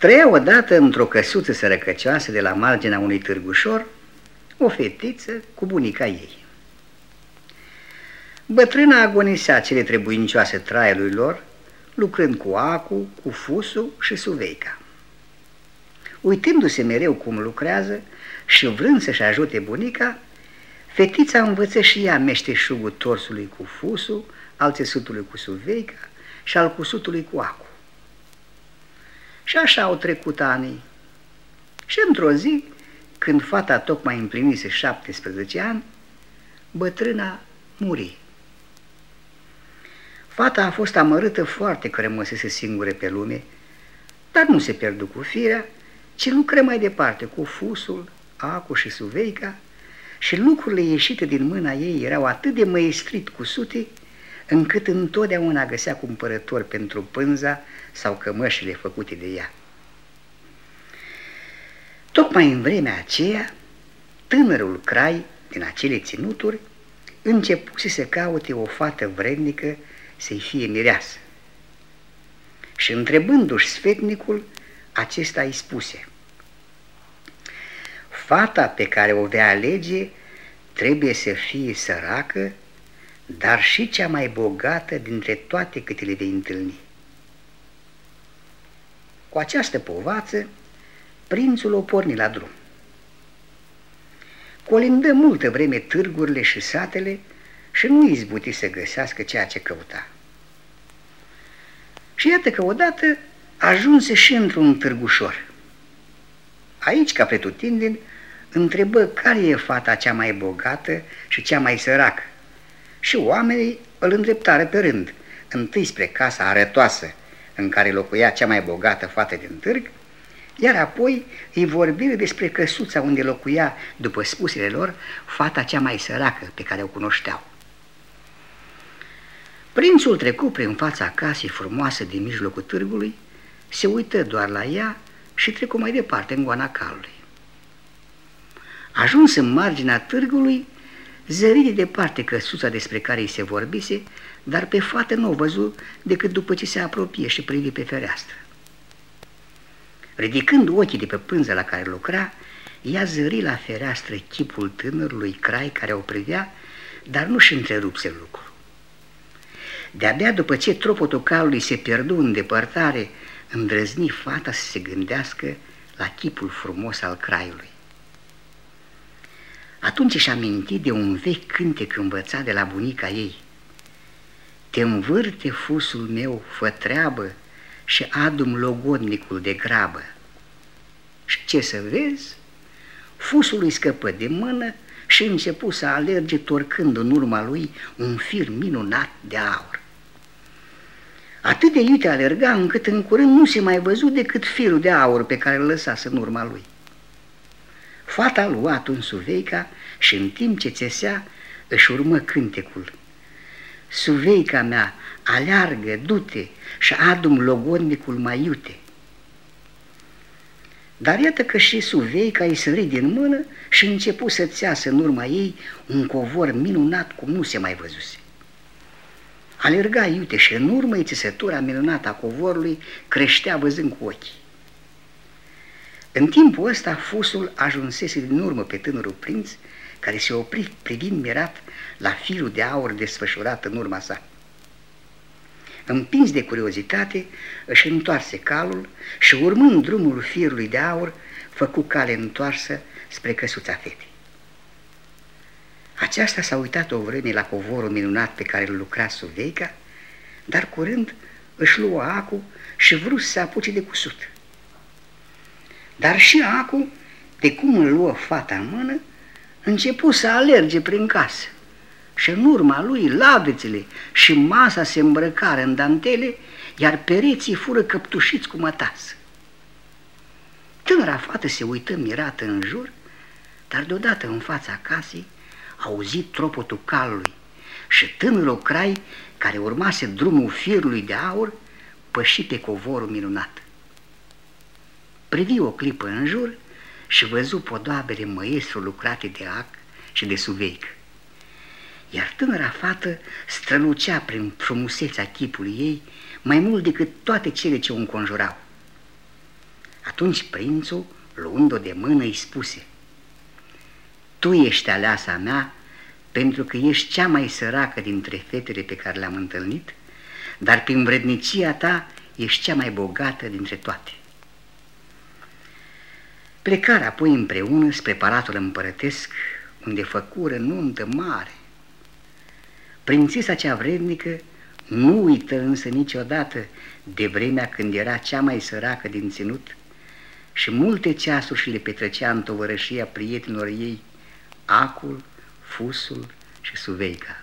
Trăia odată într-o căsuță sărăcăcioasă de la marginea unui târgușor o fetiță cu bunica ei. Bătrâna agonisea cele trebuincioase traiului lor, lucrând cu acu, cu fusul și suveica. Uitându-se mereu cum lucrează și vrând să-și ajute bunica, fetița învăță și ea meșteșugul torsului cu fusul, al țesutului cu suveica și al cusutului cu acu. Și așa au trecut ani. Și într-o zi, când fata tocmai împlinise 17 ani, bătrâna muri. Fata a fost amărâtă foarte că rămăsese singure pe lume, dar nu se pierdu cu firea, ci lucră mai departe cu fusul, acu și suveica și lucrurile ieșite din mâna ei erau atât de măestrit cusute, încât întotdeauna găsea cumpărători pentru pânza sau cămășile făcute de ea. Tocmai în vremea aceea, tânărul crai din acele ținuturi începuse să caute o fată vrednică să-i fie mireasă. Și întrebându-și sfetnicul, acesta îi spuse Fata pe care o vei alege trebuie să fie săracă, dar și cea mai bogată dintre toate câte le vei întâlni. Cu această povață, prințul o porni la drum. Colindă multă vreme târgurile și satele și nu izbuti să găsească ceea ce căuta. Și iată că odată ajunse și într-un târgușor. Aici, ca pretutindeni, întrebă care e fata cea mai bogată și cea mai săracă. Și oamenii îl îndreptară pe rând, întâi spre casa arătoasă, în care locuia cea mai bogată fată din târg, iar apoi îi vorbire despre căsuța unde locuia, după spusele lor, fata cea mai săracă pe care o cunoșteau. Prințul trecu prin fața casei frumoase din mijlocul târgului, se uită doar la ea și trecu mai departe în goana calului. Ajuns în marginea târgului, zări de departe căsuța despre care îi se vorbise, dar pe fată nu o văzu decât după ce se apropie și privi pe fereastră. Ridicând ochii de pe pânza la care lucra, ea zări la fereastră chipul tânărului crai care o privea, dar nu-și întrerupse lucru. De-abia după ce tropotul calului se pierdu în depărtare, îndrăzni fata să se gândească la chipul frumos al craiului. Atunci își aminti de un vechi cântec învățat de la bunica ei. Te învârte fusul meu, fă treabă și adum logodnicul de grabă. Și ce să vezi? Fusul îi scăpă de mână și începu să alerge torcând în urma lui un fir minunat de aur. Atât de iute alerga încât în curând nu se mai văzut decât firul de aur pe care îl lăsase în urma lui. Fata a luat un suveica și în timp ce țesea își urmă cântecul. Suveica mea, aleargă, du-te și adum logodnicul mai iute. Dar iată că și Suveica îi sări din mână și începu să țeasă în urma ei un covor minunat cum nu se mai văzuse. Alerga iute și în urmă țesătura minunată a covorului creștea văzând cu ochii. În timpul ăsta fusul ajunsese din urmă pe tânărul prinț, care se opri privind mirat la firul de aur desfășurat în urma sa. Împins de curiozitate, își întoarse calul și urmând drumul firului de aur, făcu cale întoarsă spre căsuța fetei. Aceasta s-a uitat o vreme la covorul minunat pe care îl lucra Suveica, dar curând își luă acu și vrut să apuce de cusut. Dar și acu, de cum îl luă fata în mână, începu să alerge prin casă și în urma lui lavețele și masa se îmbrăcară în dantele, iar pereții fură căptușiți cu mătasă. Tânăra fată se uită mirată în jur, dar deodată în fața casei auzit tropotul calului și tânărul crai care urmase drumul firului de aur păși pe covorul minunat. Privi o clipă în jur și văzu podoabele măestru lucrate de ac și de suveic. Iar tânăra fată strălucea prin frumusețea chipului ei mai mult decât toate cele ce o înconjurau. Atunci prințul, luând-o de mână, îi spuse, Tu ești aleasa mea pentru că ești cea mai săracă dintre fetele pe care le-am întâlnit, dar prin vrednicia ta ești cea mai bogată dintre toate. Plecarea apoi împreună spre palatul împărătesc, unde făcură nuntă mare. Prințesa cea vrednică nu uită însă niciodată de vremea când era cea mai săracă din ținut și multe ceasuri și le petrecea în tovărășia prietenilor ei, acul, fusul și suveica.